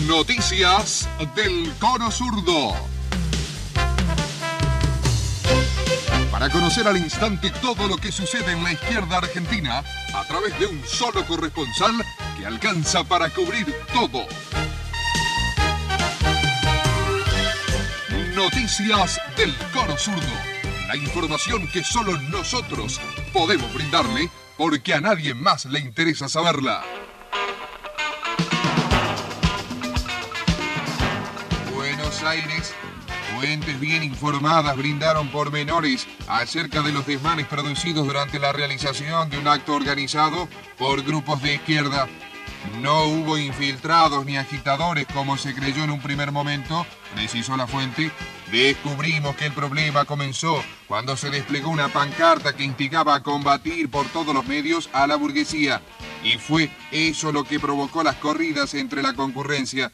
Noticias del Cono Zurdo. Para conocer al instante todo lo que sucede en la izquierda argentina a través de un solo corresponsal que alcanza para cubrir todo. Noticias del Cono Zurdo. La información que solo nosotros podemos brindarle porque a nadie más le interesa saberla. Aires. Fuentes bien informadas brindaron pormenores acerca de los desmanes producidos durante la realización de un acto organizado por grupos de izquierda. No hubo infiltrados ni agitadores como se creyó en un primer momento, precisó la fuente. Descubrimos que el problema comenzó cuando se desplegó una pancarta que instigaba a combatir por todos los medios a la burguesía. Y fue eso lo que provocó las corridas entre la concurrencia.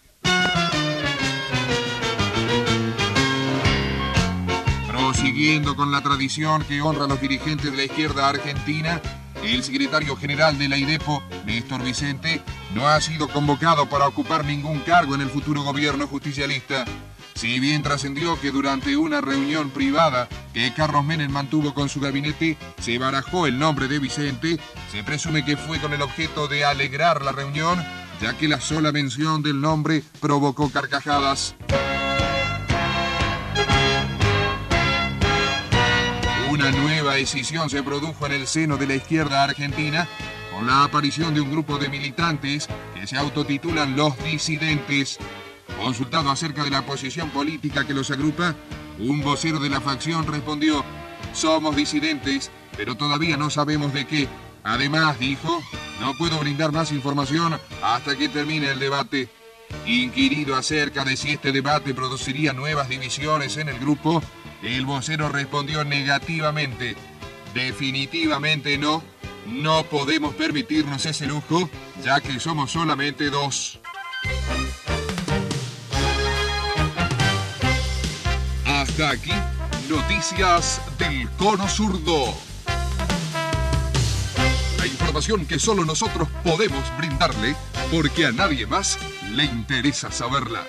Prosiguiendo con la tradición que honra a los dirigentes de la izquierda argentina, el secretario general de la IDEPO, Néstor Vicente, no ha sido convocado para ocupar ningún cargo en el futuro gobierno justicialista. Si bien trascendió que durante una reunión privada que Carlos Menem mantuvo con su gabinete se barajó el nombre de Vicente, se presume que fue con el objeto de alegrar la reunión, ya que la sola mención del nombre provocó carcajadas. Una nueva decisión se produjo en el seno de la izquierda argentina con la aparición de un grupo de militantes que se autotitulan los disidentes. Consultado acerca de la posición política que los agrupa, un vocero de la facción respondió, somos disidentes, pero todavía no sabemos de qué. Además, dijo, no puedo brindar más información hasta que termine el debate. Inquirido acerca de si este debate produciría nuevas divisiones en el grupo, el vocero respondió negativamente. Definitivamente no. No podemos permitirnos ese lujo, ya que somos solamente dos. Hasta aquí, noticias del Cono Zurdo. La información que solo nosotros podemos brindarle porque a nadie más le interesa saberla.